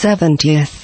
Seventieth.